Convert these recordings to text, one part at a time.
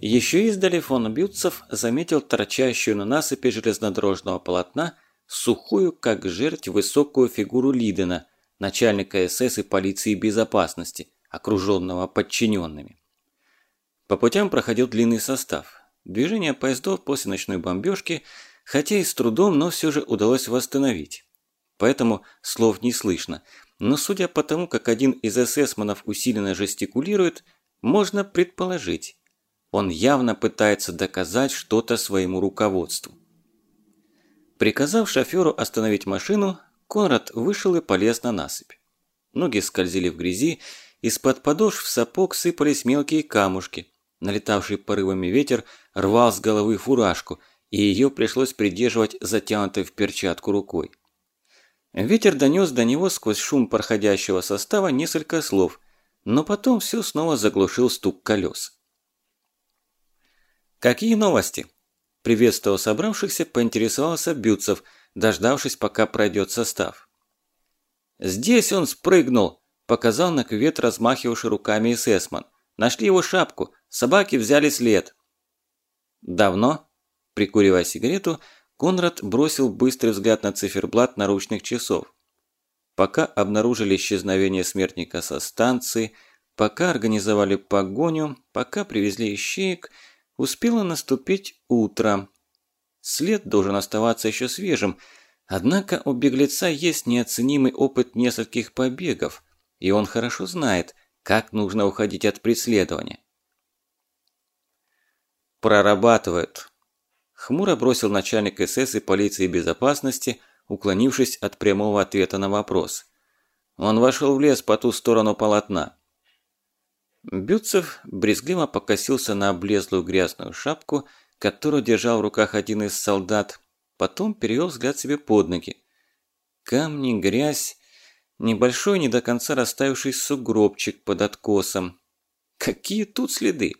Еще издали фон Бютцев заметил торчащую на насыпи железнодорожного полотна сухую, как жерть, высокую фигуру Лидена, начальника СС и полиции безопасности, окруженного подчиненными. По путям проходил длинный состав. Движение поездов после ночной бомбежки, хотя и с трудом, но все же удалось восстановить. Поэтому слов не слышно. Но судя по тому, как один из эсэсманов усиленно жестикулирует, можно предположить, он явно пытается доказать что-то своему руководству. Приказав шоферу остановить машину, Конрад вышел и полез на насыпь. Ноги скользили в грязи, из-под подошв сапог сыпались мелкие камушки. Налетавший порывами ветер рвал с головы фуражку, и ее пришлось придерживать затянутой в перчатку рукой. Ветер донес до него сквозь шум проходящего состава несколько слов, но потом все снова заглушил стук колес. «Какие новости?» Приветствовал собравшихся, поинтересовался Бютцев, дождавшись, пока пройдет состав. «Здесь он спрыгнул!» – показал на кювет размахивавший руками эсэсман. «Нашли его шапку, собаки взяли след». «Давно?» – прикуривая сигарету, Конрад бросил быстрый взгляд на циферблат наручных часов. Пока обнаружили исчезновение смертника со станции, пока организовали погоню, пока привезли ищеек – Успело наступить утро. След должен оставаться еще свежим, однако у беглеца есть неоценимый опыт нескольких побегов, и он хорошо знает, как нужно уходить от преследования. «Прорабатывают», – хмуро бросил начальник СС и полиции безопасности, уклонившись от прямого ответа на вопрос. Он вошел в лес по ту сторону полотна. Бютцев брезгливо покосился на облезлую грязную шапку, которую держал в руках один из солдат, потом перевел взгляд себе под ноги. Камни, грязь, небольшой, не до конца растаявший сугробчик под откосом. Какие тут следы?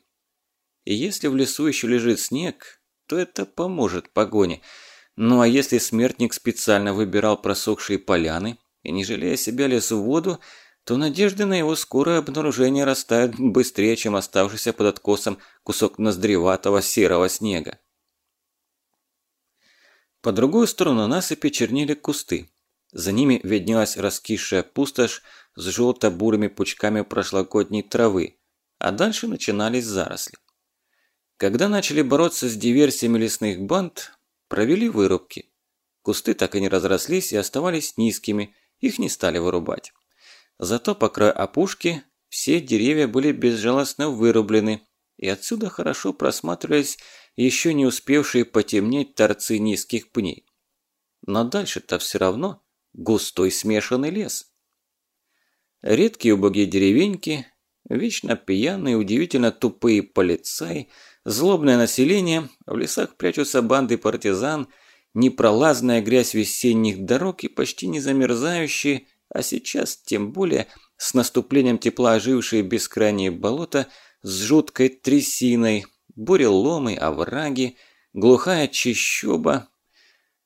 И если в лесу еще лежит снег, то это поможет погоне. Ну а если смертник специально выбирал просохшие поляны и, не жалея себя, лез в воду, то надежды на его скорое обнаружение растают быстрее, чем оставшийся под откосом кусок ноздреватого серого снега. По другую сторону насыпи чернили кусты. За ними виднелась раскисшая пустошь с желто-бурыми пучками прошлогодней травы, а дальше начинались заросли. Когда начали бороться с диверсиями лесных банд, провели вырубки. Кусты так и не разрослись и оставались низкими, их не стали вырубать. Зато по краю опушки все деревья были безжалостно вырублены, и отсюда хорошо просматривались еще не успевшие потемнеть торцы низких пней. Но дальше-то все равно густой смешанный лес. Редкие убогие деревеньки, вечно пьяные, удивительно тупые полицаи, злобное население, в лесах прячутся банды партизан, непролазная грязь весенних дорог и почти не замерзающие а сейчас, тем более, с наступлением тепла ожившие бескрайние болота с жуткой трясиной, буреломы, овраги, глухая чащоба.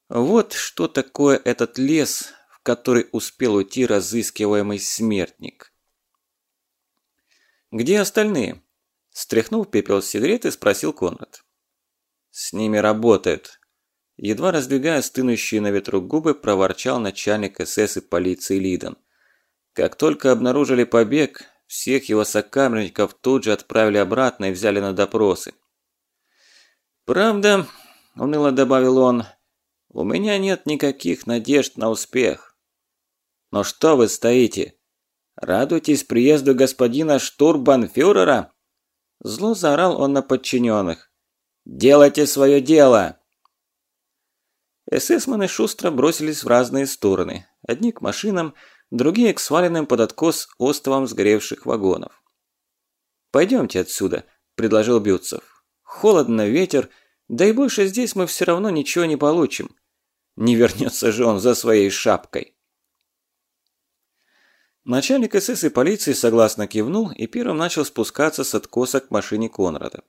Вот что такое этот лес, в который успел уйти разыскиваемый смертник. «Где остальные?» Стряхнув пепел с сигареты, спросил Конрад. «С ними работают», Едва раздвигая стынущие на ветру губы, проворчал начальник СС и полиции Лидон. Как только обнаружили побег, всех его сокамерников тут же отправили обратно и взяли на допросы. «Правда», – уныло добавил он, – «у меня нет никаких надежд на успех». «Но что вы стоите? Радуйтесь приезду господина штурбанфюрера?» Зло заорал он на подчиненных. «Делайте свое дело!» Эсэсманы шустро бросились в разные стороны. Одни к машинам, другие к сваленным под откос островам сгоревших вагонов. «Пойдемте отсюда», – предложил Бютцев. «Холодно, ветер, да и больше здесь мы все равно ничего не получим. Не вернется же он за своей шапкой». Начальник СС и полиции согласно кивнул и первым начал спускаться с откоса к машине Конрада.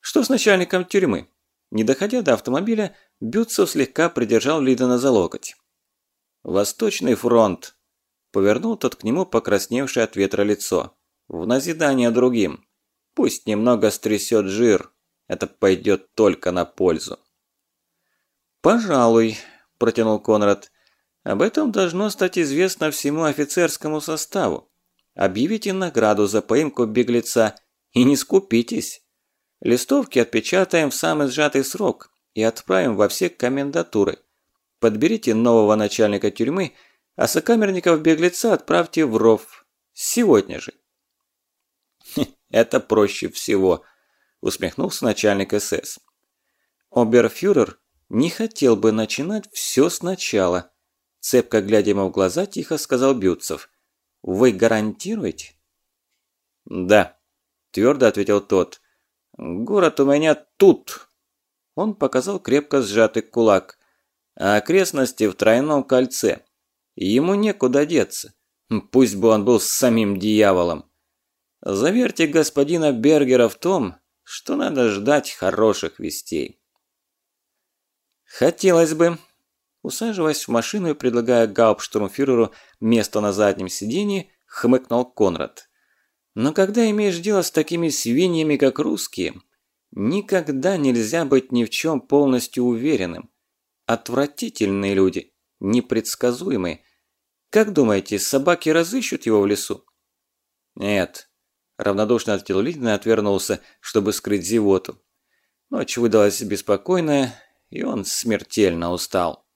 «Что с начальником тюрьмы?» Не доходя до автомобиля, Бютцев слегка придержал Лидона за локоть. «Восточный фронт!» Повернул тот к нему покрасневшее от ветра лицо. «В назидание другим. Пусть немного стрясет жир. Это пойдет только на пользу. «Пожалуй», – протянул Конрад. «Об этом должно стать известно всему офицерскому составу. Объявите награду за поимку беглеца и не скупитесь. Листовки отпечатаем в самый сжатый срок и отправим во все комендатуры. Подберите нового начальника тюрьмы, а сокамерников беглеца отправьте в ров. Сегодня же». «Это проще всего», – усмехнулся начальник СС. Оберфюрер не хотел бы начинать все сначала. Цепко глядя ему в глаза, тихо сказал Бютцев. «Вы гарантируете?» «Да», – твердо ответил тот. «Город у меня тут!» Он показал крепко сжатый кулак. А окрестности в тройном кольце. Ему некуда деться. Пусть бы он был самим дьяволом. Заверьте господина Бергера в том, что надо ждать хороших вестей. Хотелось бы. Усаживаясь в машину и предлагая гауптштурмфюреру место на заднем сиденье, хмыкнул Конрад. Но когда имеешь дело с такими свиньями, как русские, никогда нельзя быть ни в чем полностью уверенным. Отвратительные люди, непредсказуемые. Как думаете, собаки разыщут его в лесу? Нет. Равнодушно ответил Литин и отвернулся, чтобы скрыть зевоту. Ночь выдалась беспокойная, и он смертельно устал.